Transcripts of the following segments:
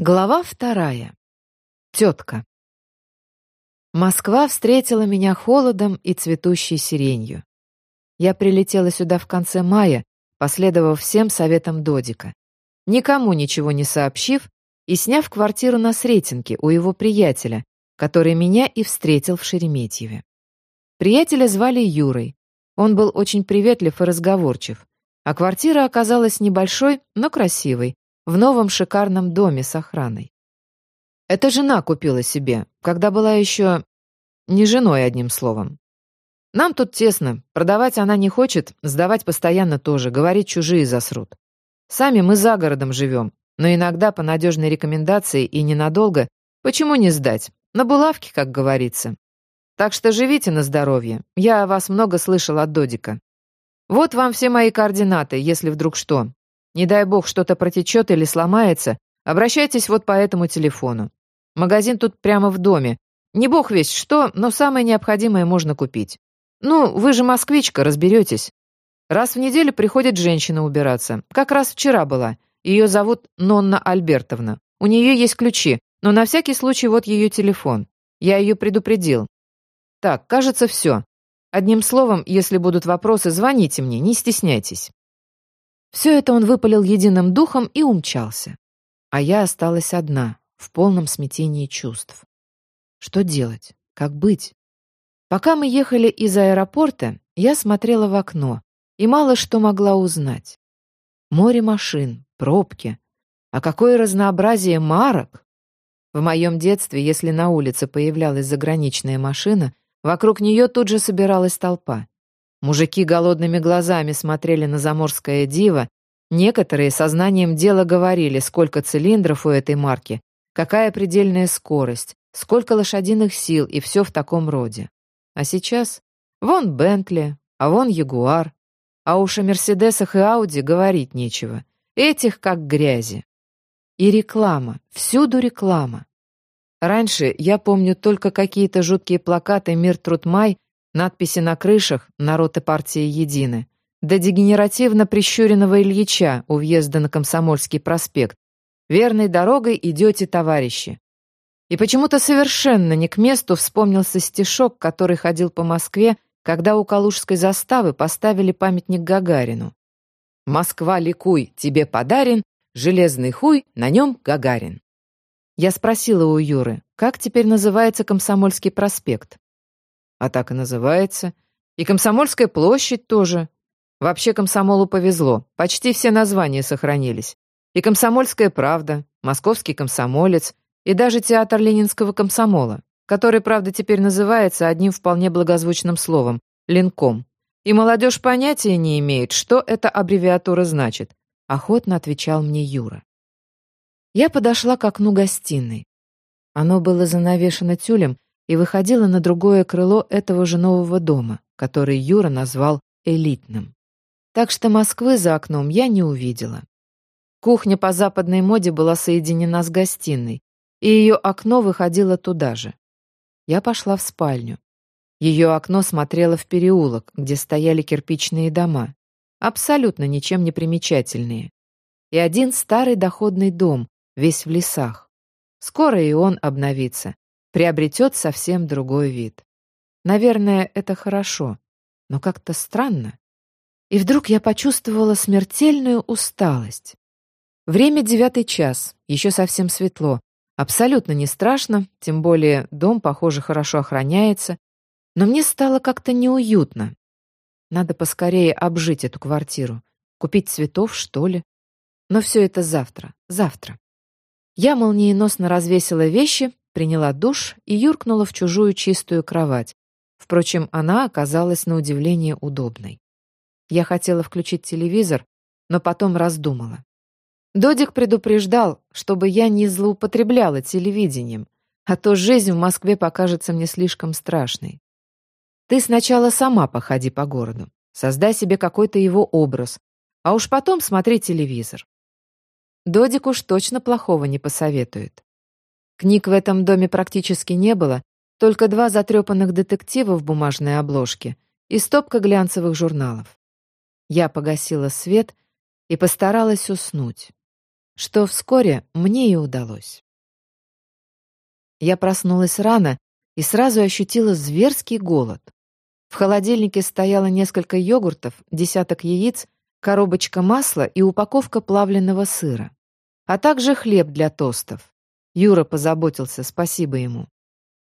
Глава вторая. Тетка. Москва встретила меня холодом и цветущей сиренью. Я прилетела сюда в конце мая, последовав всем советам Додика, никому ничего не сообщив и сняв квартиру на Сретенке у его приятеля, который меня и встретил в Шереметьеве. Приятеля звали Юрой. Он был очень приветлив и разговорчив, а квартира оказалась небольшой, но красивой, в новом шикарном доме с охраной. Это жена купила себе, когда была еще не женой, одним словом. Нам тут тесно, продавать она не хочет, сдавать постоянно тоже, говорит, чужие засрут. Сами мы за городом живем, но иногда по надежной рекомендации и ненадолго, почему не сдать? На булавке, как говорится. Так что живите на здоровье, я о вас много слышал от Додика. Вот вам все мои координаты, если вдруг что. Не дай бог что-то протечет или сломается, обращайтесь вот по этому телефону. Магазин тут прямо в доме. Не бог весь что, но самое необходимое можно купить. Ну, вы же москвичка, разберетесь. Раз в неделю приходит женщина убираться. Как раз вчера была. Ее зовут Нонна Альбертовна. У нее есть ключи, но на всякий случай вот ее телефон. Я ее предупредил. Так, кажется, все. Одним словом, если будут вопросы, звоните мне, не стесняйтесь. Все это он выпалил единым духом и умчался. А я осталась одна, в полном смятении чувств. Что делать? Как быть? Пока мы ехали из аэропорта, я смотрела в окно и мало что могла узнать. Море машин, пробки. А какое разнообразие марок! В моем детстве, если на улице появлялась заграничная машина, вокруг нее тут же собиралась толпа. Мужики голодными глазами смотрели на заморское диво, некоторые сознанием дела говорили, сколько цилиндров у этой марки, какая предельная скорость, сколько лошадиных сил и все в таком роде. А сейчас вон Бентли, а вон Ягуар, а уж о Мерседесах и Ауди говорить нечего. Этих как грязи. И реклама, всюду реклама. Раньше я помню только какие-то жуткие плакаты «Мир, труд, май» Надписи на крышах «Народ и партия едины». До дегенеративно прищуренного Ильича у въезда на Комсомольский проспект. «Верной дорогой идете, товарищи». И почему-то совершенно не к месту вспомнился стишок, который ходил по Москве, когда у Калужской заставы поставили памятник Гагарину. «Москва, ликуй, тебе подарен, железный хуй, на нем Гагарин». Я спросила у Юры, как теперь называется Комсомольский проспект. А так и называется. И Комсомольская площадь тоже. Вообще комсомолу повезло. Почти все названия сохранились. И Комсомольская правда, Московский комсомолец, и даже театр Ленинского комсомола, который, правда, теперь называется одним вполне благозвучным словом — Ленком. И молодежь понятия не имеет, что эта аббревиатура значит. Охотно отвечал мне Юра. Я подошла к окну гостиной. Оно было занавешено тюлем, и выходила на другое крыло этого же нового дома, который Юра назвал элитным. Так что Москвы за окном я не увидела. Кухня по западной моде была соединена с гостиной, и ее окно выходило туда же. Я пошла в спальню. Ее окно смотрело в переулок, где стояли кирпичные дома, абсолютно ничем не примечательные. И один старый доходный дом, весь в лесах. Скоро и он обновится, приобретет совсем другой вид. Наверное, это хорошо, но как-то странно. И вдруг я почувствовала смертельную усталость. Время девятый час, еще совсем светло. Абсолютно не страшно, тем более дом, похоже, хорошо охраняется. Но мне стало как-то неуютно. Надо поскорее обжить эту квартиру. Купить цветов, что ли? Но все это завтра, завтра. Я молниеносно развесила вещи, приняла душ и юркнула в чужую чистую кровать. Впрочем, она оказалась на удивление удобной. Я хотела включить телевизор, но потом раздумала. Додик предупреждал, чтобы я не злоупотребляла телевидением, а то жизнь в Москве покажется мне слишком страшной. Ты сначала сама походи по городу, создай себе какой-то его образ, а уж потом смотри телевизор. Додик уж точно плохого не посоветует. Книг в этом доме практически не было, только два затрепанных детектива в бумажной обложке и стопка глянцевых журналов. Я погасила свет и постаралась уснуть. что вскоре мне и удалось. Я проснулась рано и сразу ощутила зверский голод. В холодильнике стояло несколько йогуртов, десяток яиц, коробочка масла и упаковка плавленного сыра, а также хлеб для тостов. Юра позаботился, спасибо ему.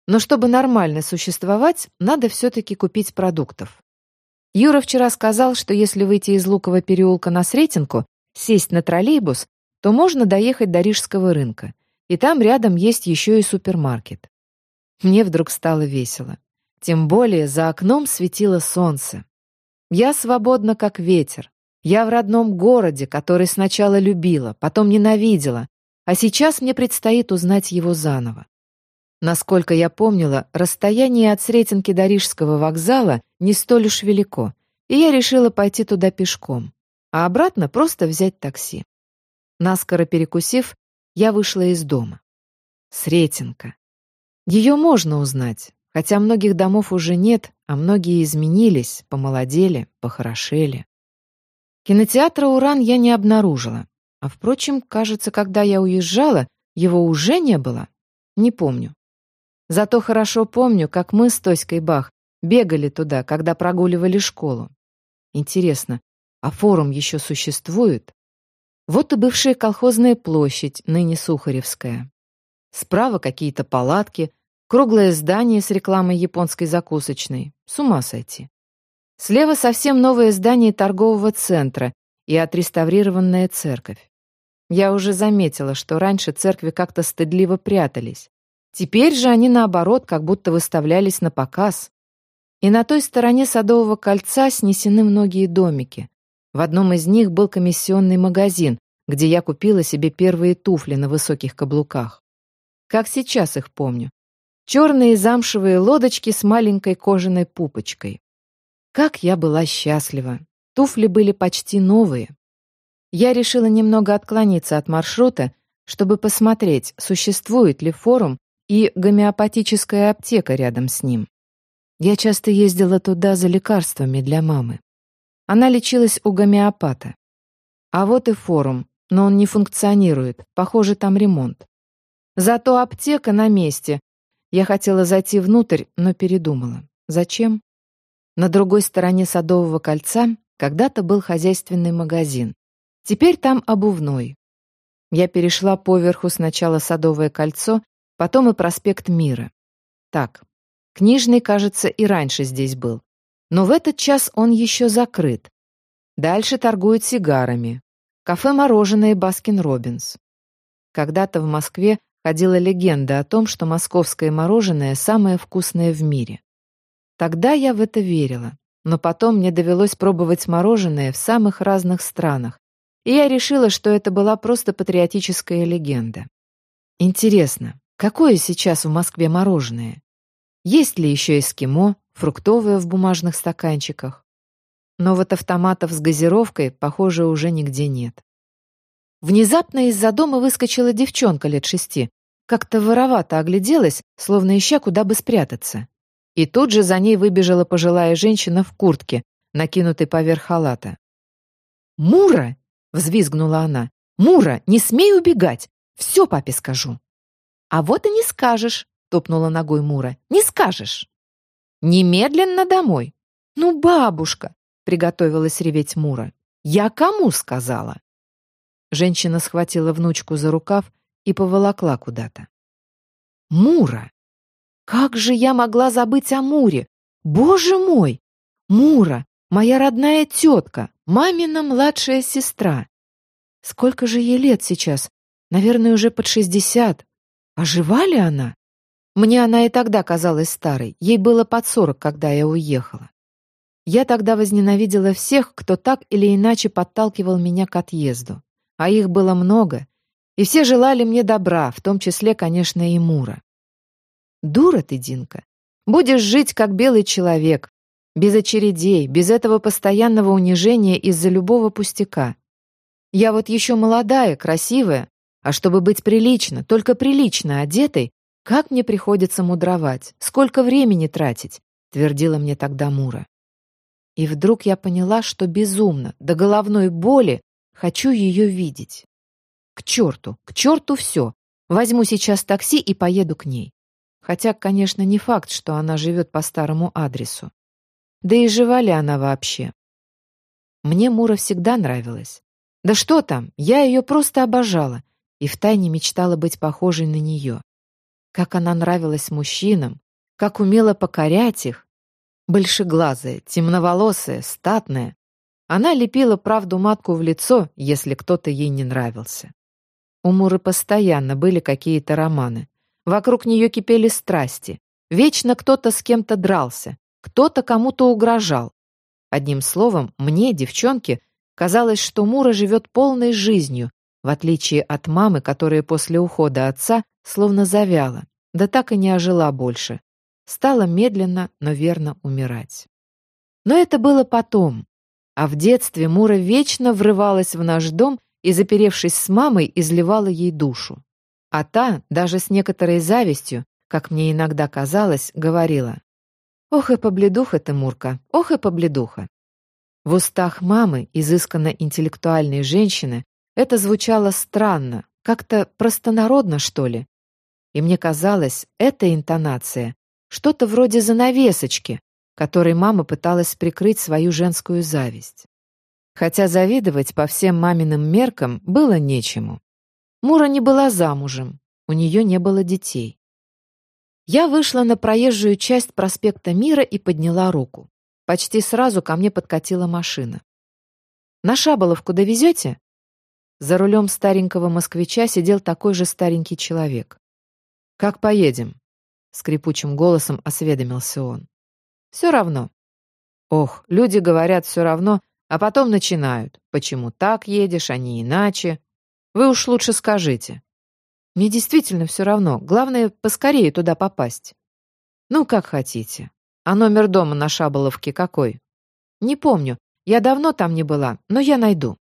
Но чтобы нормально существовать, надо все-таки купить продуктов. Юра вчера сказал, что если выйти из Лукового переулка на Сретенку, сесть на троллейбус, то можно доехать до Рижского рынка, и там рядом есть еще и супермаркет. Мне вдруг стало весело. Тем более за окном светило солнце. Я свободна, как ветер. Я в родном городе, который сначала любила, потом ненавидела, а сейчас мне предстоит узнать его заново. Насколько я помнила, расстояние от Сретенки до Рижского вокзала не столь уж велико, и я решила пойти туда пешком, а обратно просто взять такси. Наскоро перекусив, я вышла из дома. Сретенка. Ее можно узнать, хотя многих домов уже нет, а многие изменились, помолодели, похорошели. Кинотеатра «Уран» я не обнаружила. А, впрочем, кажется, когда я уезжала, его уже не было. Не помню. Зато хорошо помню, как мы с Тоськой Бах бегали туда, когда прогуливали школу. Интересно, а форум еще существует? Вот и бывшая колхозная площадь, ныне Сухаревская. Справа какие-то палатки, круглое здание с рекламой японской закусочной. С ума сойти. Слева совсем новое здание торгового центра и отреставрированная церковь. Я уже заметила, что раньше церкви как-то стыдливо прятались. Теперь же они, наоборот, как будто выставлялись на показ. И на той стороне Садового кольца снесены многие домики. В одном из них был комиссионный магазин, где я купила себе первые туфли на высоких каблуках. Как сейчас их помню. Черные замшевые лодочки с маленькой кожаной пупочкой. Как я была счастлива. Туфли были почти новые. Я решила немного отклониться от маршрута, чтобы посмотреть, существует ли форум и гомеопатическая аптека рядом с ним. Я часто ездила туда за лекарствами для мамы. Она лечилась у гомеопата. А вот и форум, но он не функционирует, похоже, там ремонт. Зато аптека на месте. Я хотела зайти внутрь, но передумала. Зачем? На другой стороне Садового кольца когда-то был хозяйственный магазин. Теперь там обувной. Я перешла поверху сначала Садовое кольцо, Потом и проспект Мира. Так, книжный, кажется, и раньше здесь был. Но в этот час он еще закрыт. Дальше торгуют сигарами. Кафе-мороженое Баскин-Робинс. Когда-то в Москве ходила легенда о том, что московское мороженое самое вкусное в мире. Тогда я в это верила, но потом мне довелось пробовать мороженое в самых разных странах, и я решила, что это была просто патриотическая легенда. Интересно, Какое сейчас в Москве мороженое? Есть ли еще эскимо, фруктовое в бумажных стаканчиках? Но вот автоматов с газировкой, похоже, уже нигде нет. Внезапно из-за дома выскочила девчонка лет шести. Как-то воровато огляделась, словно ища, куда бы спрятаться. И тут же за ней выбежала пожилая женщина в куртке, накинутой поверх халата. «Мура!» — взвизгнула она. «Мура, не смей убегать! Все папе скажу!» «А вот и не скажешь», — топнула ногой Мура. «Не скажешь». «Немедленно домой». «Ну, бабушка», — приготовилась реветь Мура. «Я кому сказала?» Женщина схватила внучку за рукав и поволокла куда-то. «Мура! Как же я могла забыть о Муре? Боже мой! Мура, моя родная тетка, мамина младшая сестра. Сколько же ей лет сейчас? Наверное, уже под шестьдесят. А жива ли она? Мне она и тогда казалась старой, ей было под сорок, когда я уехала. Я тогда возненавидела всех, кто так или иначе подталкивал меня к отъезду. А их было много, и все желали мне добра, в том числе, конечно, и Мура. Дура ты, Динка. Будешь жить как белый человек, без очередей, без этого постоянного унижения из-за любого пустяка. Я вот еще молодая, красивая, а чтобы быть прилично, только прилично одетой, как мне приходится мудровать, сколько времени тратить, твердила мне тогда Мура. И вдруг я поняла, что безумно, до головной боли, хочу ее видеть. К черту, к черту все. Возьму сейчас такси и поеду к ней. Хотя, конечно, не факт, что она живет по старому адресу. Да и жива ли она вообще? Мне Мура всегда нравилась. Да что там, я ее просто обожала и втайне мечтала быть похожей на нее. Как она нравилась мужчинам, как умела покорять их. Большеглазая, темноволосая, статная. Она лепила правду матку в лицо, если кто-то ей не нравился. У Муры постоянно были какие-то романы. Вокруг нее кипели страсти. Вечно кто-то с кем-то дрался, кто-то кому-то угрожал. Одним словом, мне, девчонке, казалось, что Мура живет полной жизнью, в отличие от мамы, которая после ухода отца словно завяла, да так и не ожила больше. Стала медленно, но верно умирать. Но это было потом. А в детстве Мура вечно врывалась в наш дом и, заперевшись с мамой, изливала ей душу. А та, даже с некоторой завистью, как мне иногда казалось, говорила, «Ох и побледуха ты, Мурка, ох и побледуха». В устах мамы, изысканно интеллектуальной женщины, это звучало странно, как-то простонародно, что ли. И мне казалось, эта интонация — что-то вроде занавесочки, которой мама пыталась прикрыть свою женскую зависть. Хотя завидовать по всем маминым меркам было нечему. Мура не была замужем, у нее не было детей. Я вышла на проезжую часть проспекта Мира и подняла руку. Почти сразу ко мне подкатила машина. «На Шаболовку довезете?» За рулем старенького москвича сидел такой же старенький человек. «Как поедем?» — скрипучим голосом осведомился он. «Все равно». «Ох, люди говорят все равно, а потом начинают. Почему так едешь, а не иначе? Вы уж лучше скажите». «Мне действительно все равно. Главное, поскорее туда попасть». «Ну, как хотите. А номер дома на Шаболовке какой?» «Не помню. Я давно там не была, но я найду».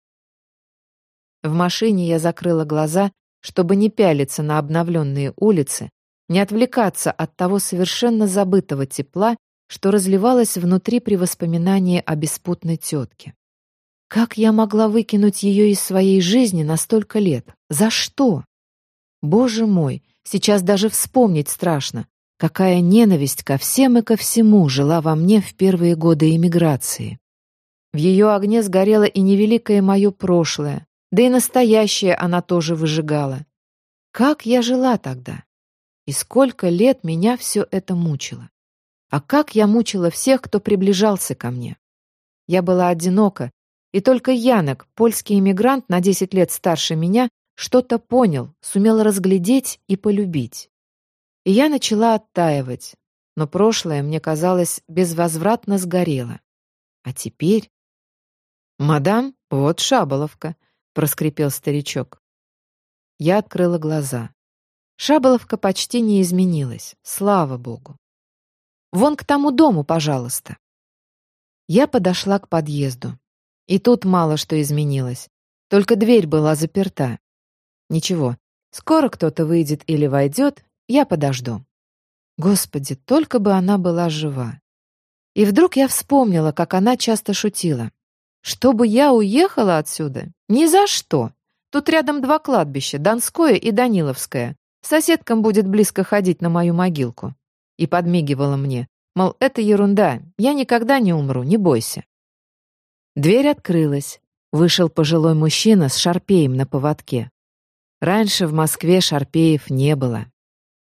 В машине я закрыла глаза, чтобы не пялиться на обновленные улицы, не отвлекаться от того совершенно забытого тепла, что разливалось внутри при воспоминании о беспутной тетке. Как я могла выкинуть ее из своей жизни на столько лет? За что? Боже мой, сейчас даже вспомнить страшно, какая ненависть ко всем и ко всему жила во мне в первые годы эмиграции. В ее огне сгорело и невеликое мое прошлое, да и настоящее она тоже выжигала. Как я жила тогда? И сколько лет меня все это мучило? А как я мучила всех, кто приближался ко мне? Я была одинока, и только Янок, польский иммигрант на 10 лет старше меня, что-то понял, сумел разглядеть и полюбить. И я начала оттаивать, но прошлое, мне казалось, безвозвратно сгорело. А теперь... «Мадам, вот Шаболовка», — проскрипел старичок. Я открыла глаза. Шаболовка почти не изменилась, слава богу. «Вон к тому дому, пожалуйста». Я подошла к подъезду. И тут мало что изменилось. Только дверь была заперта. Ничего, скоро кто-то выйдет или войдет, я подожду. Господи, только бы она была жива. И вдруг я вспомнила, как она часто шутила. Чтобы я уехала отсюда? Ни за что. Тут рядом два кладбища, Донское и Даниловское. Соседкам будет близко ходить на мою могилку. И подмигивала мне. Мол, это ерунда, я никогда не умру, не бойся. Дверь открылась. Вышел пожилой мужчина с шарпеем на поводке. Раньше в Москве шарпеев не было.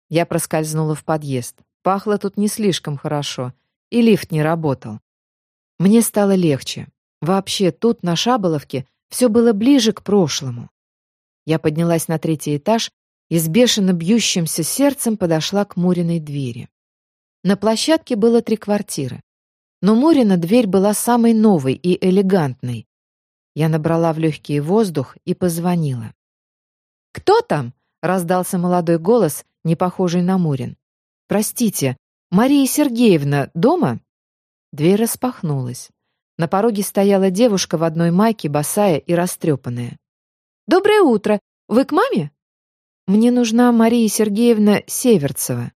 Я проскользнула в подъезд. Пахло тут не слишком хорошо, и лифт не работал. Мне стало легче. Вообще, тут, на Шаболовке, все было ближе к прошлому. Я поднялась на третий этаж и с бешено бьющимся сердцем подошла к Муриной двери. На площадке было три квартиры. Но Мурина дверь была самой новой и элегантной. Я набрала в легкий воздух и позвонила. «Кто там?» — раздался молодой голос, не похожий на Мурин. «Простите, Мария Сергеевна дома?» Дверь распахнулась. На пороге стояла девушка в одной майке, босая и растрепанная. «Доброе утро! Вы к маме?» «Мне нужна Мария Сергеевна Северцева».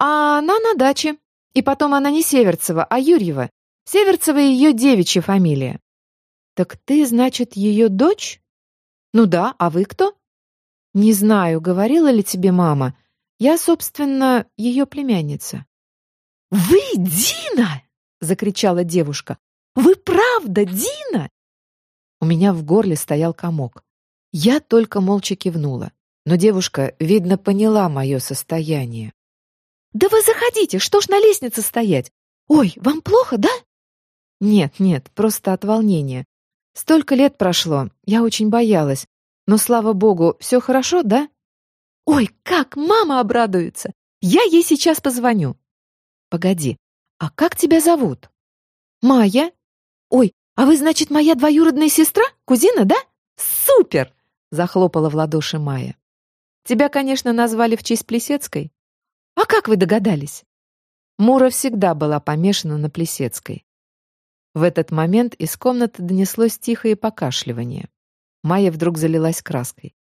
«А она на даче», и потом она не Северцева, а Юрьева. Северцева ее девичья фамилия. Так ты, значит, ее дочь? Ну да, а вы кто? Не знаю, говорила ли тебе мама. Я, собственно, ее племянница. Вы Дина! закричала девушка. Вы правда Дина? У меня в горле стоял комок. Я только молча кивнула, но девушка, видно, поняла мое состояние. «Да вы заходите, что ж на лестнице стоять? Ой, вам плохо, да?» «Нет, нет, просто от волнения. Столько лет прошло, я очень боялась. Но, слава богу, все хорошо, да?» «Ой, как мама обрадуется! Я ей сейчас позвоню!» «Погоди, а как тебя зовут?» «Майя. Ой, а вы, значит, моя двоюродная сестра? Кузина, да? Супер!» Захлопала в ладоши Майя. «Тебя, конечно, назвали в честь Плесецкой. А как вы догадались?» Мура всегда была помешана на Плесецкой. В этот момент из комнаты донеслось тихое покашливание. Майя вдруг залилась краской.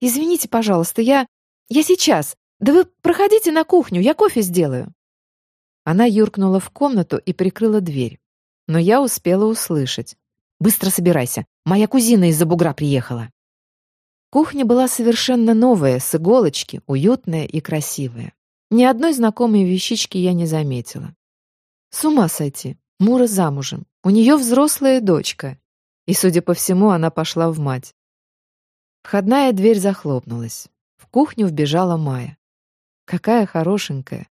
«Извините, пожалуйста, я... я сейчас. Да вы проходите на кухню, я кофе сделаю». Она юркнула в комнату и прикрыла дверь. Но я успела услышать. «Быстро собирайся, моя кузина из-за бугра приехала». Кухня была совершенно новая, с иголочки, уютная и красивая. Ни одной знакомой вещички я не заметила. С ума сойти. Мура замужем. У нее взрослая дочка. И, судя по всему, она пошла в мать. Входная дверь захлопнулась. В кухню вбежала Майя. Какая хорошенькая.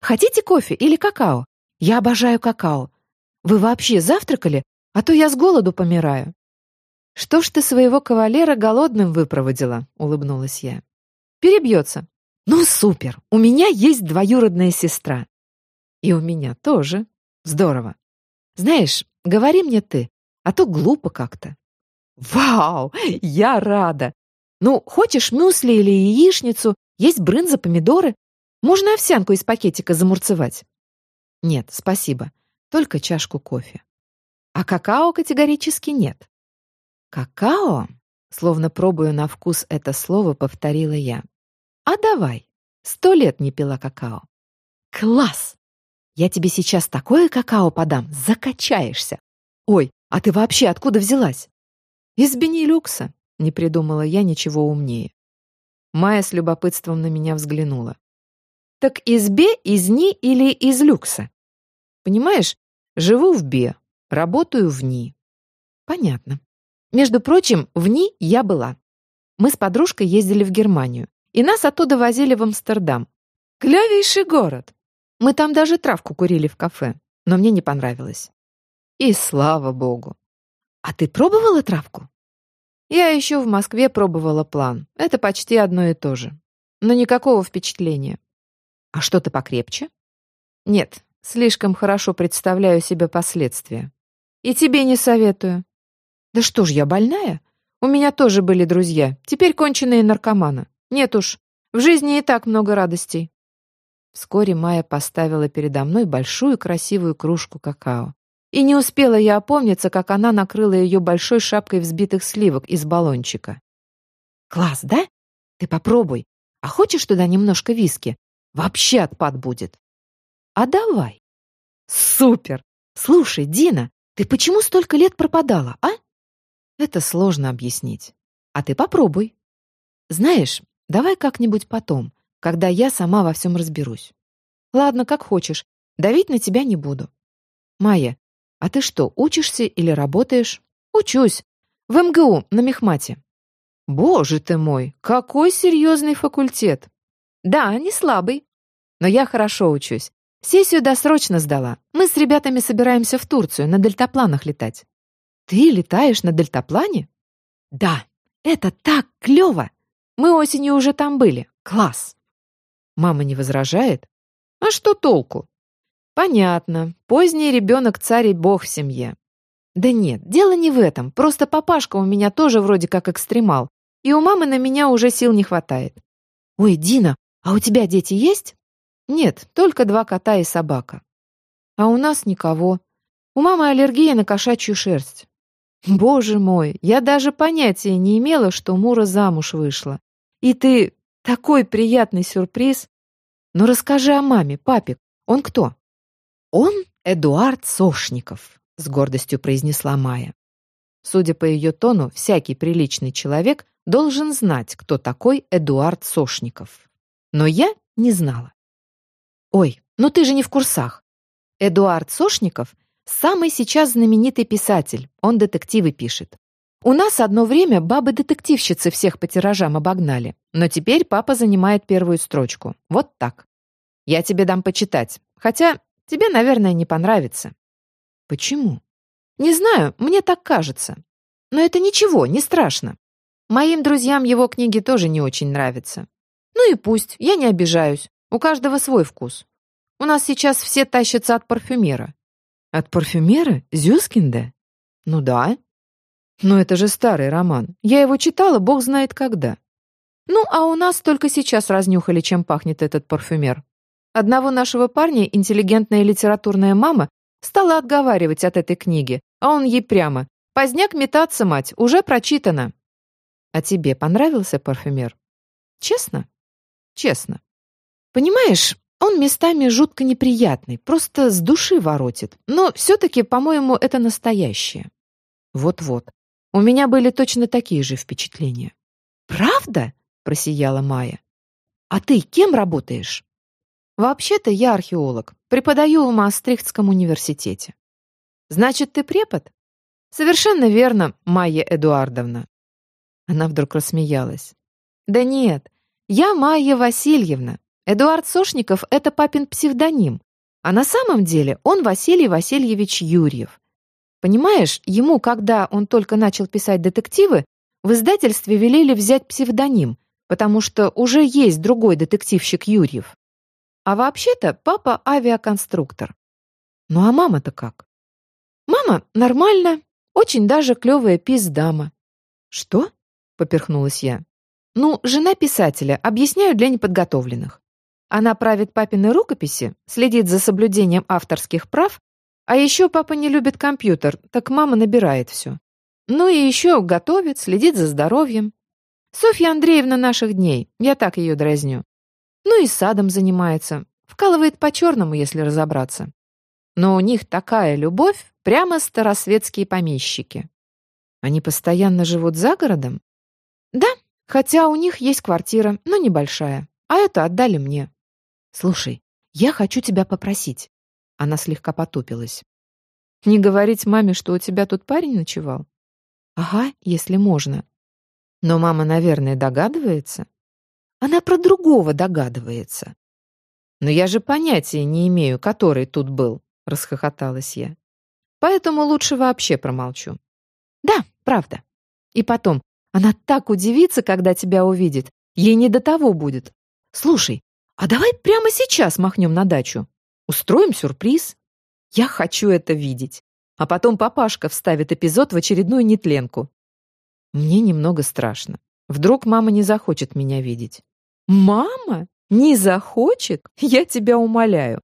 Хотите кофе или какао? Я обожаю какао. Вы вообще завтракали? А то я с голоду помираю. Что ж ты своего кавалера голодным выпроводила? Улыбнулась я. Перебьется. Ну, супер! У меня есть двоюродная сестра. И у меня тоже. Здорово. Знаешь, говори мне ты, а то глупо как-то. Вау! Я рада! Ну, хочешь мюсли или яичницу? Есть брынза, помидоры? Можно овсянку из пакетика замурцевать? Нет, спасибо. Только чашку кофе. А какао категорически нет. Какао? Словно пробуя на вкус это слово, повторила я. А давай. Сто лет не пила какао. Класс! Я тебе сейчас такое какао подам, закачаешься. Ой, а ты вообще откуда взялась? Из Бенилюкса. Не придумала я ничего умнее. Майя с любопытством на меня взглянула. Так из Бе, из Ни или из Люкса? Понимаешь, живу в Бе, работаю в Ни. Понятно. Между прочим, в Ни я была. Мы с подружкой ездили в Германию, и нас оттуда возили в Амстердам. Клевейший город. Мы там даже травку курили в кафе, но мне не понравилось. И слава богу. А ты пробовала травку? Я еще в Москве пробовала план. Это почти одно и то же. Но никакого впечатления. А что-то покрепче? Нет, слишком хорошо представляю себе последствия. И тебе не советую. Да что ж, я больная? У меня тоже были друзья, теперь конченые наркоманы. Нет уж, в жизни и так много радостей. Вскоре Майя поставила передо мной большую красивую кружку какао. И не успела я опомниться, как она накрыла ее большой шапкой взбитых сливок из баллончика. «Класс, да? Ты попробуй. А хочешь туда немножко виски? Вообще отпад будет. А давай. Супер! Слушай, Дина, ты почему столько лет пропадала, а? Это сложно объяснить. А ты попробуй. Знаешь, давай как-нибудь потом, когда я сама во всем разберусь. Ладно, как хочешь. Давить на тебя не буду. Майя, а ты что, учишься или работаешь? Учусь. В МГУ, на мехмате. Боже ты мой, какой серьезный факультет. Да, не слабый. Но я хорошо учусь. Сессию досрочно сдала. Мы с ребятами собираемся в Турцию на дельтапланах летать. Ты летаешь на дельтаплане? Да, это так клево. Мы осенью уже там были. Класс. Мама не возражает? А что толку? Понятно. Поздний ребенок царь и бог в семье. Да нет, дело не в этом. Просто папашка у меня тоже вроде как экстремал. И у мамы на меня уже сил не хватает. Ой, Дина, «А у тебя дети есть?» «Нет, только два кота и собака». «А у нас никого. У мамы аллергия на кошачью шерсть». «Боже мой, я даже понятия не имела, что Мура замуж вышла. И ты... такой приятный сюрприз. Но расскажи о маме, папик. Он кто?» «Он Эдуард Сошников», — с гордостью произнесла Майя. Судя по ее тону, всякий приличный человек должен знать, кто такой Эдуард Сошников. Но я не знала. Ой, ну ты же не в курсах. Эдуард Сошников – самый сейчас знаменитый писатель, он детективы пишет. У нас одно время бабы-детективщицы всех по тиражам обогнали, но теперь папа занимает первую строчку. Вот так. Я тебе дам почитать, хотя тебе, наверное, не понравится. Почему? Не знаю, мне так кажется. Но это ничего, не страшно. Моим друзьям его книги тоже не очень нравятся. Ну и пусть, я не обижаюсь. У каждого свой вкус. У нас сейчас все тащатся от парфюмера. От парфюмера? Зюскинда? Ну да. Но это же старый роман. Я его читала, бог знает когда. Ну, а у нас только сейчас разнюхали, чем пахнет этот парфюмер. Одного нашего парня интеллигентная литературная мама стала отговаривать от этой книги, а он ей прямо «Поздняк метаться, мать, уже прочитано». А тебе понравился парфюмер? Честно? Честно. Понимаешь, он местами жутко неприятный, просто с души воротит. Но все-таки, по-моему, это настоящее. Вот-вот. У меня были точно такие же впечатления. «Правда?» — просияла Майя. «А ты кем работаешь?» «Вообще-то я археолог. Преподаю в Маастрихтском университете». «Значит, ты препод?» «Совершенно верно, Майя Эдуардовна». Она вдруг рассмеялась. «Да нет, я Майя Васильевна, Эдуард Сошников — это папин псевдоним, а на самом деле он Василий Васильевич Юрьев. Понимаешь, ему, когда он только начал писать детективы, в издательстве велели взять псевдоним, потому что уже есть другой детективщик Юрьев. А вообще-то папа авиаконструктор. Ну а мама-то как? Мама нормально, очень даже клевая пиздама. Что? Поперхнулась я. Ну, жена писателя, объясняю для неподготовленных. Она правит папины рукописи, следит за соблюдением авторских прав, а еще папа не любит компьютер, так мама набирает все. Ну и еще готовит, следит за здоровьем. Софья Андреевна наших дней, я так ее дразню. Ну и садом занимается, вкалывает по-черному, если разобраться. Но у них такая любовь, прямо старосветские помещики. Они постоянно живут за городом? Да, хотя у них есть квартира, но небольшая, а это отдали мне. «Слушай, я хочу тебя попросить». Она слегка потупилась. «Не говорить маме, что у тебя тут парень ночевал?» «Ага, если можно». «Но мама, наверное, догадывается?» «Она про другого догадывается». «Но я же понятия не имею, который тут был», — расхохоталась я. «Поэтому лучше вообще промолчу». «Да, правда. И потом, она так удивится, когда тебя увидит. Ей не до того будет. Слушай, а давай прямо сейчас махнем на дачу. Устроим сюрприз. Я хочу это видеть. А потом папашка вставит эпизод в очередную нетленку. Мне немного страшно. Вдруг мама не захочет меня видеть. Мама? Не захочет? Я тебя умоляю.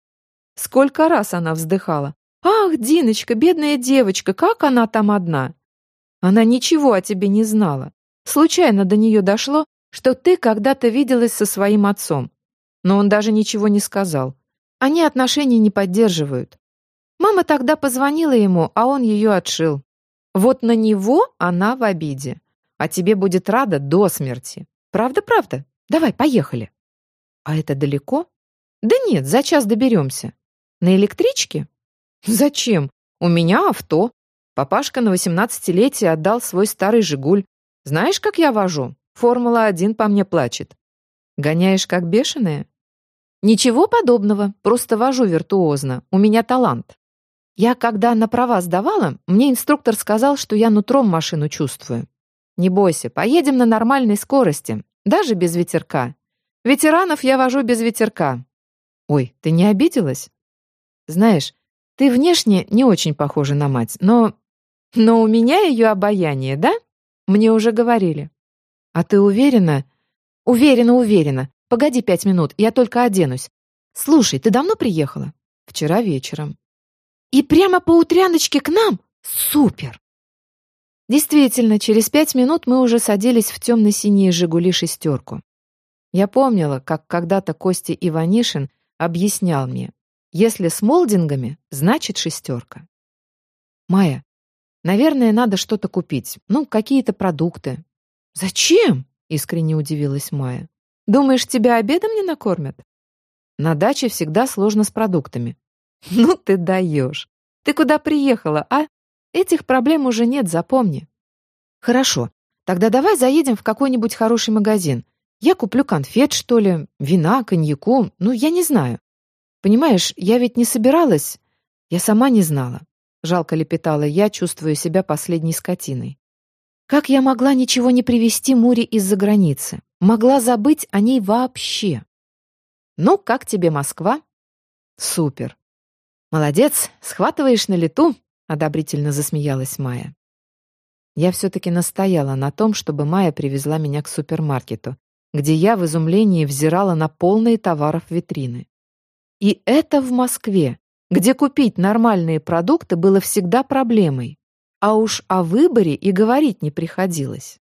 Сколько раз она вздыхала. Ах, Диночка, бедная девочка, как она там одна? Она ничего о тебе не знала. Случайно до нее дошло, что ты когда-то виделась со своим отцом но он даже ничего не сказал. Они отношений не поддерживают. Мама тогда позвонила ему, а он ее отшил. Вот на него она в обиде. А тебе будет рада до смерти. Правда-правда? Давай, поехали. А это далеко? Да нет, за час доберемся. На электричке? Зачем? У меня авто. Папашка на восемнадцатилетие отдал свой старый «Жигуль». Знаешь, как я вожу? Формула-1 по мне плачет. Гоняешь как бешеная? Ничего подобного, просто вожу виртуозно. У меня талант. Я, когда на права сдавала, мне инструктор сказал, что я нутром машину чувствую. Не бойся, поедем на нормальной скорости, даже без ветерка. Ветеранов я вожу без ветерка. Ой, ты не обиделась? Знаешь, ты внешне не очень похожа на мать, но... Но у меня ее обаяние, да? Мне уже говорили. А ты уверена? Уверена, уверена. Погоди пять минут, я только оденусь. Слушай, ты давно приехала? Вчера вечером. И прямо по утряночке к нам? Супер! Действительно, через пять минут мы уже садились в темно-синие «Жигули» шестерку. Я помнила, как когда-то Костя Иванишин объяснял мне, если с молдингами, значит шестерка. Майя, Наверное, надо что-то купить. Ну, какие-то продукты. Зачем? Искренне удивилась Майя. Думаешь, тебя обедом не накормят? На даче всегда сложно с продуктами. Ну ты даешь. Ты куда приехала, а? Этих проблем уже нет, запомни. Хорошо. Тогда давай заедем в какой-нибудь хороший магазин. Я куплю конфет, что ли, вина, коньяку, ну, я не знаю. Понимаешь, я ведь не собиралась. Я сама не знала. Жалко лепетала я, чувствуя себя последней скотиной. Как я могла ничего не привезти Муре из-за границы? Могла забыть о ней вообще? Ну, как тебе Москва? Супер. Молодец, схватываешь на лету, одобрительно засмеялась Майя. Я все-таки настояла на том, чтобы Майя привезла меня к супермаркету, где я в изумлении взирала на полные товаров витрины. И это в Москве, где купить нормальные продукты было всегда проблемой, а уж о выборе и говорить не приходилось.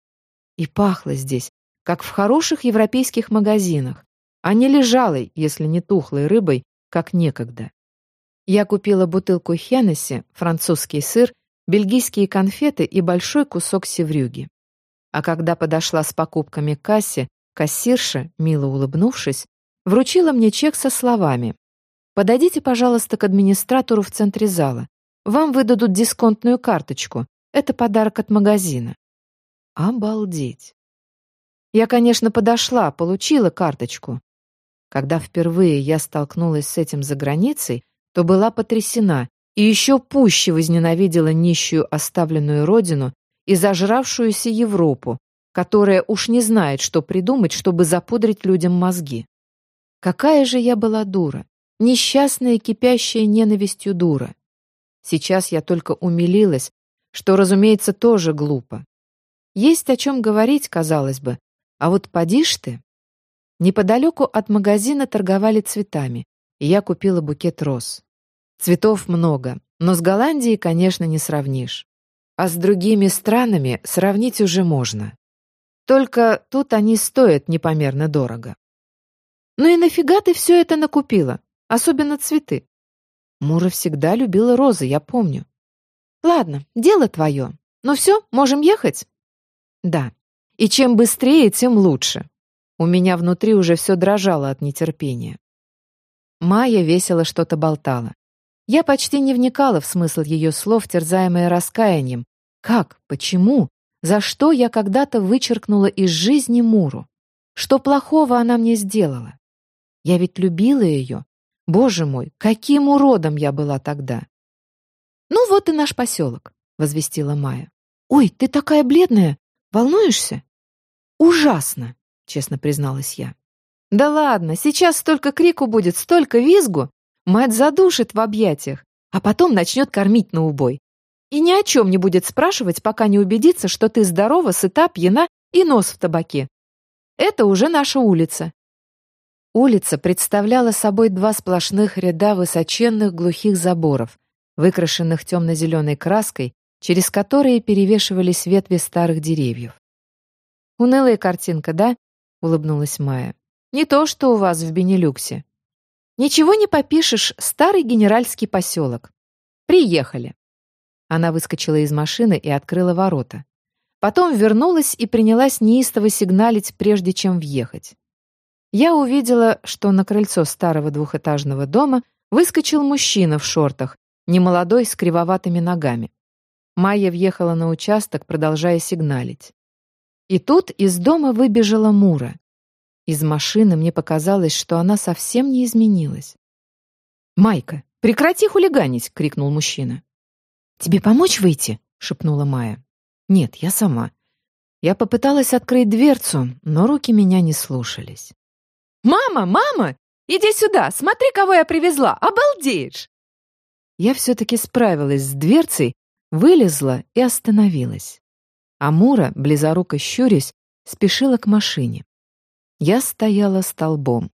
И пахло здесь, как в хороших европейских магазинах, а не лежалой, если не тухлой рыбой, как некогда. Я купила бутылку Хеннесси, французский сыр, бельгийские конфеты и большой кусок севрюги. А когда подошла с покупками к кассе, кассирша, мило улыбнувшись, вручила мне чек со словами Подойдите, пожалуйста, к администратору в центре зала. Вам выдадут дисконтную карточку. Это подарок от магазина. Обалдеть. Я, конечно, подошла, получила карточку. Когда впервые я столкнулась с этим за границей, то была потрясена и еще пуще возненавидела нищую оставленную родину и зажравшуюся Европу, которая уж не знает, что придумать, чтобы запудрить людям мозги. Какая же я была дура! Несчастная, кипящая ненавистью дура. Сейчас я только умилилась, что, разумеется, тоже глупо. Есть о чем говорить, казалось бы, а вот поди ж ты. Неподалеку от магазина торговали цветами, я купила букет роз. Цветов много, но с Голландией, конечно, не сравнишь. А с другими странами сравнить уже можно. Только тут они стоят непомерно дорого. «Ну и нафига ты все это накупила?» Особенно цветы. Мура всегда любила розы, я помню. Ладно, дело твое. Ну все, можем ехать? Да. И чем быстрее, тем лучше. У меня внутри уже все дрожало от нетерпения. Майя весело что-то болтала. Я почти не вникала в смысл ее слов, терзаемая раскаянием. Как? Почему? За что я когда-то вычеркнула из жизни Муру? Что плохого она мне сделала? Я ведь любила ее, Боже мой, каким уродом я была тогда! «Ну вот и наш поселок», — возвестила Майя. «Ой, ты такая бледная! Волнуешься?» «Ужасно!» — честно призналась я. «Да ладно, сейчас столько крику будет, столько визгу! Мать задушит в объятиях, а потом начнет кормить на убой. И ни о чем не будет спрашивать, пока не убедится, что ты здорова, сыта, пьяна и нос в табаке. Это уже наша улица, Улица представляла собой два сплошных ряда высоченных глухих заборов, выкрашенных темно-зеленой краской, через которые перевешивались ветви старых деревьев. «Унылая картинка, да?» — улыбнулась Майя. «Не то, что у вас в Бенилюксе. Ничего не попишешь, старый генеральский поселок. Приехали». Она выскочила из машины и открыла ворота. Потом вернулась и принялась неистово сигналить, прежде чем въехать я увидела, что на крыльцо старого двухэтажного дома выскочил мужчина в шортах, немолодой, с кривоватыми ногами. Майя въехала на участок, продолжая сигналить. И тут из дома выбежала Мура. Из машины мне показалось, что она совсем не изменилась. «Майка, прекрати хулиганить!» — крикнул мужчина. «Тебе помочь выйти?» — шепнула Майя. «Нет, я сама». Я попыталась открыть дверцу, но руки меня не слушались. «Мама, мама! Иди сюда! Смотри, кого я привезла! Обалдеешь!» Я все-таки справилась с дверцей, вылезла и остановилась. Амура, близоруко щурясь, спешила к машине. Я стояла столбом.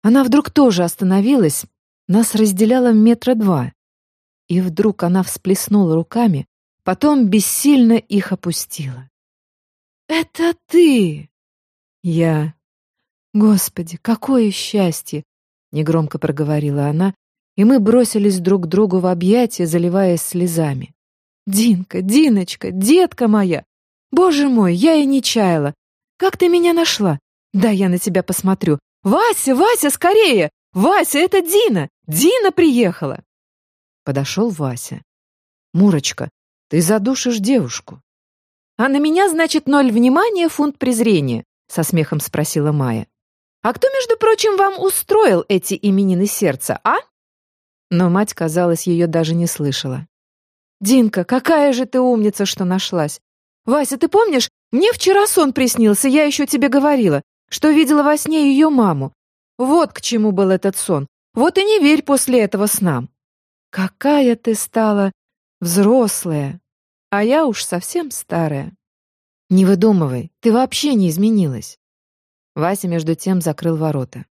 Она вдруг тоже остановилась, нас разделяло метра два. И вдруг она всплеснула руками, потом бессильно их опустила. «Это ты!» Я «Господи, какое счастье!» — негромко проговорила она, и мы бросились друг к другу в объятия, заливаясь слезами. Динка, Диночка, детка моя! Боже мой, я и не чаяла! Как ты меня нашла? Да, я на тебя посмотрю. Вася, Вася, скорее! Вася, это Дина! Дина приехала!» Подошел Вася. «Мурочка, ты задушишь девушку». «А на меня, значит, ноль внимания, фунт презрения?» — со смехом спросила Майя. «А кто, между прочим, вам устроил эти именины сердца, а?» Но мать, казалось, ее даже не слышала. «Динка, какая же ты умница, что нашлась! Вася, ты помнишь, мне вчера сон приснился, я еще тебе говорила, что видела во сне ее маму. Вот к чему был этот сон. Вот и не верь после этого снам. Какая ты стала взрослая, а я уж совсем старая. Не выдумывай, ты вообще не изменилась. Вася между тем закрыл ворота.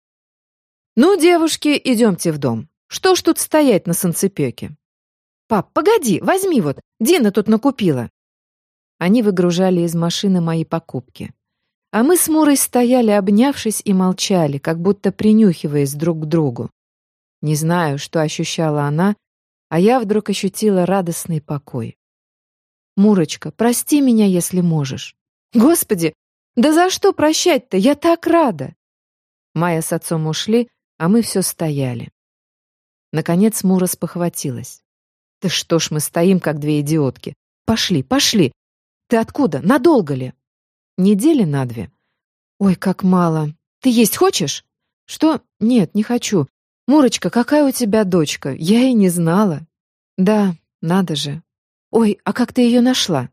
«Ну, девушки, идемте в дом. Что ж тут стоять на санцепёке?» «Пап, погоди, возьми вот, Дина тут накупила». Они выгружали из машины мои покупки. А мы с Мурой стояли, обнявшись, и молчали, как будто принюхиваясь друг к другу. Не знаю, что ощущала она, а я вдруг ощутила радостный покой. «Мурочка, прости меня, если можешь». «Господи, да за что прощать-то? Я так рада!» Майя с отцом ушли, а мы все стояли. Наконец Мура спохватилась. «Да что ж мы стоим, как две идиотки? Пошли, пошли! Ты откуда? Надолго ли?» Недели на две. Ой, как мало. Ты есть хочешь? Что? Нет, не хочу. Мурочка, какая у тебя дочка? Я и не знала. Да, надо же. Ой, а как ты ее нашла?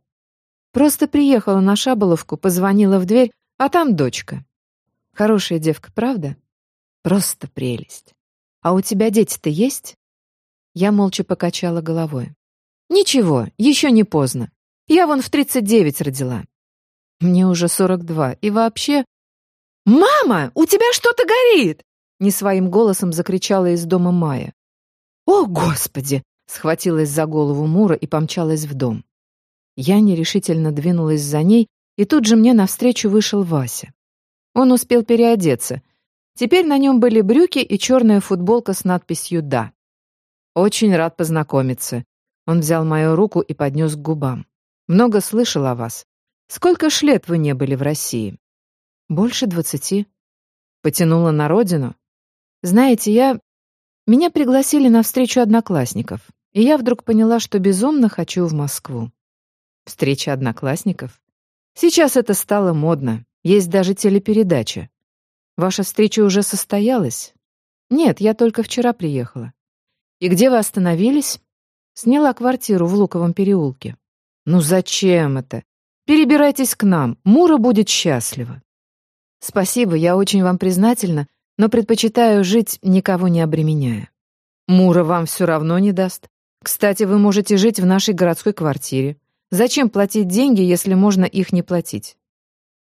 Просто приехала на Шаболовку, позвонила в дверь, а там дочка. Хорошая девка, правда? Просто прелесть. А у тебя дети-то есть? Я молча покачала головой. Ничего, еще не поздно. Я вон в тридцать девять родила. Мне уже сорок два. И вообще... «Мама, у тебя что-то горит!» Не своим голосом закричала из дома Майя. «О, Господи!» Схватилась за голову Мура и помчалась в дом. Я нерешительно двинулась за ней, и тут же мне навстречу вышел Вася. Он успел переодеться. Теперь на нем были брюки и черная футболка с надписью «Да». «Очень рад познакомиться». Он взял мою руку и поднес к губам. «Много слышал о вас. Сколько ж лет вы не были в России? Больше двадцати. Потянула на родину? Знаете, я... Меня пригласили на встречу одноклассников, и я вдруг поняла, что безумно хочу в Москву. Встреча одноклассников? Сейчас это стало модно. Есть даже телепередача. Ваша встреча уже состоялась? Нет, я только вчера приехала. И где вы остановились? Сняла квартиру в Луковом переулке. Ну зачем это? Перебирайтесь к нам, Мура будет счастлива. Спасибо, я очень вам признательна, но предпочитаю жить, никого не обременяя. Мура вам все равно не даст. Кстати, вы можете жить в нашей городской квартире. Зачем платить деньги, если можно их не платить?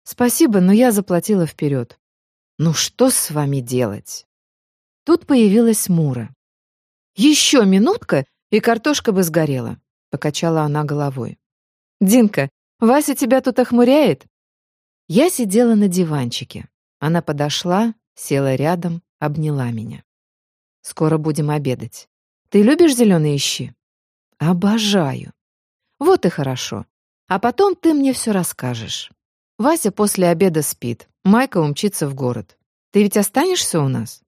Спасибо, но я заплатила вперед. Ну что с вами делать? Тут появилась Мура. Еще минутка, и картошка бы сгорела, покачала она головой. Динка, Вася тебя тут охмуряет?» Я сидела на диванчике. Она подошла, села рядом, обняла меня. «Скоро будем обедать. Ты любишь зеленые щи?» «Обожаю». «Вот и хорошо. А потом ты мне все расскажешь. Вася после обеда спит, Майка умчится в город. Ты ведь останешься у нас?»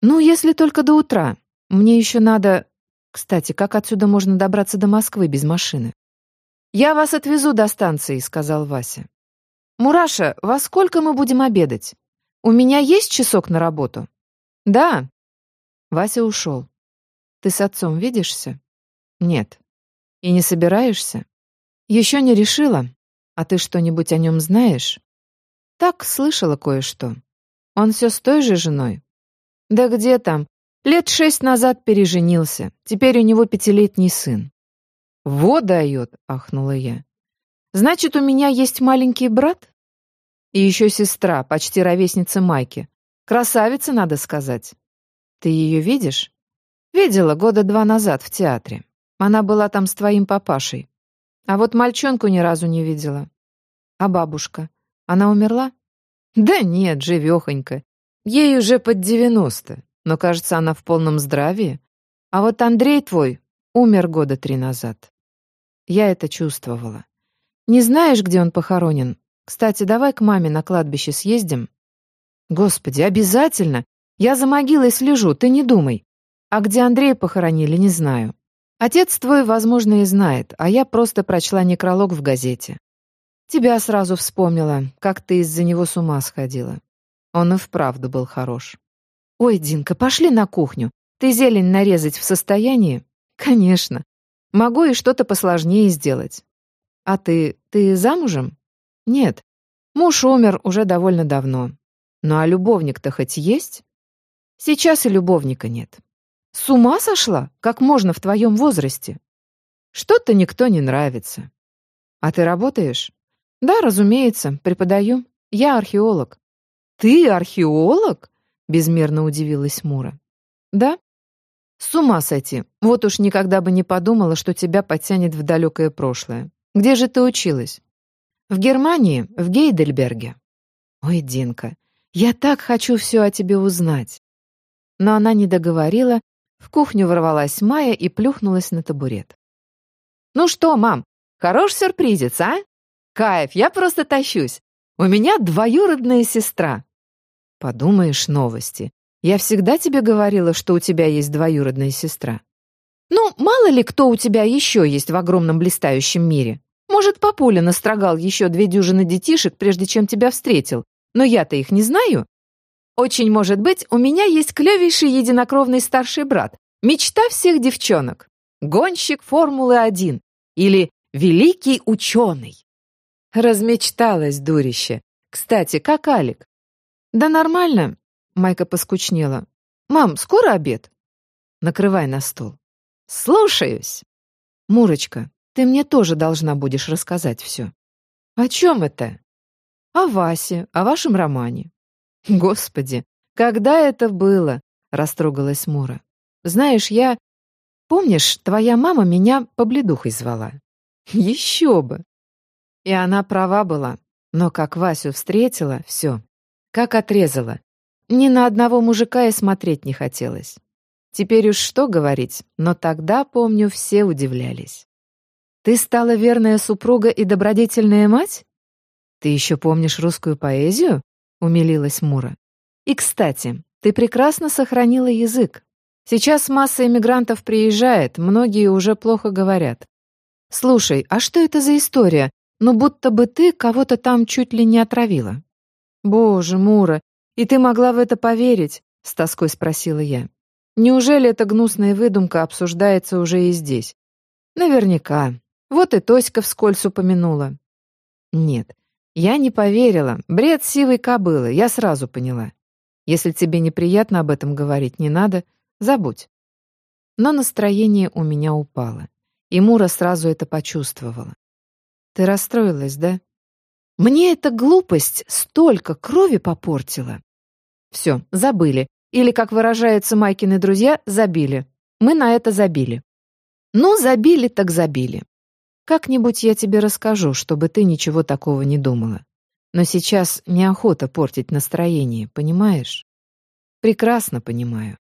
«Ну, если только до утра. Мне еще надо...» «Кстати, как отсюда можно добраться до Москвы без машины?» «Я вас отвезу до станции», — сказал Вася. «Мураша, во сколько мы будем обедать? У меня есть часок на работу?» «Да». Вася ушел. «Ты с отцом видишься?» «Нет». «И не собираешься?» «Еще не решила. А ты что-нибудь о нем знаешь?» «Так, слышала кое-что. Он все с той же женой?» «Да где там? Лет шесть назад переженился. Теперь у него пятилетний сын. «Вот дает!» — ахнула я. «Значит, у меня есть маленький брат?» «И еще сестра, почти ровесница Майки. Красавица, надо сказать. Ты ее видишь?» «Видела года два назад в театре. Она была там с твоим папашей. А вот мальчонку ни разу не видела. А бабушка? Она умерла?» «Да нет, живехонька. Ей уже под девяносто, но, кажется, она в полном здравии. А вот Андрей твой умер года три назад». Я это чувствовала. Не знаешь, где он похоронен? Кстати, давай к маме на кладбище съездим. Господи, обязательно. Я за могилой слежу, ты не думай. А где Андрея похоронили, не знаю. Отец твой, возможно, и знает, а я просто прочла некролог в газете. Тебя сразу вспомнила, как ты из-за него с ума сходила. Он и вправду был хорош. Ой, Динка, пошли на кухню. Ты зелень нарезать в состоянии? Конечно. Могу и что-то посложнее сделать. А ты, ты замужем? Нет. Муж умер уже довольно давно. Ну а любовник-то хоть есть? Сейчас и любовника нет. С ума сошла? Как можно в твоем возрасте? Что-то никто не нравится. А ты работаешь? Да, разумеется, преподаю. Я археолог. Ты археолог? Безмерно удивилась Мура. Да. С ума сойти. Вот уж никогда бы не подумала, что тебя подтянет в далекое прошлое. Где же ты училась? В Германии, в Гейдельберге. Ой, Динка, я так хочу все о тебе узнать. Но она не договорила, в кухню ворвалась Майя и плюхнулась на табурет. «Ну что, мам, хорош сюрпризец, а? Кайф, я просто тащусь. У меня двоюродная сестра». «Подумаешь, новости. Я всегда тебе говорила, что у тебя есть двоюродная сестра». «Ну, мало ли кто у тебя еще есть в огромном блистающем мире. Может, папуля настрогал еще две дюжины детишек, прежде чем тебя встретил, но я-то их не знаю. Очень может быть, у меня есть клевейший единокровный старший брат, мечта всех девчонок, гонщик Формулы-1 или великий ученый. Размечталась дурище. Кстати, как Алик? Да нормально, Майка поскучнела. Мам, скоро обед? Накрывай на стол. Слушаюсь. Мурочка, ты мне тоже должна будешь рассказать все. О чем это? О Васе, о вашем романе. «Господи, когда это было?» — растрогалась Мура. «Знаешь, я... Помнишь, твоя мама меня побледухой звала?» «Еще бы!» И она права была, но как Васю встретила, все, как отрезала. Ни на одного мужика и смотреть не хотелось. Теперь уж что говорить, но тогда, помню, все удивлялись. «Ты стала верная супруга и добродетельная мать? Ты еще помнишь русскую поэзию?» умилилась Мура. И, кстати, ты прекрасно сохранила язык. Сейчас масса иммигрантов приезжает, многие уже плохо говорят. Слушай, а что это за история? Ну, будто бы ты кого-то там чуть ли не отравила. Боже, Мура, и ты могла в это поверить? С тоской спросила я. Неужели эта гнусная выдумка обсуждается уже и здесь? Наверняка. Вот и Тоська вскользь упомянула. Нет, я не поверила. Бред сивой кобылы, я сразу поняла. Если тебе неприятно об этом говорить, не надо, забудь. Но настроение у меня упало. И Мура сразу это почувствовала. Ты расстроилась, да? Мне эта глупость столько крови попортила. Все, забыли. Или, как выражаются Майкины друзья, забили. Мы на это забили. Ну, забили так забили. Как-нибудь я тебе расскажу, чтобы ты ничего такого не думала. Но сейчас неохота портить настроение, понимаешь? Прекрасно понимаю.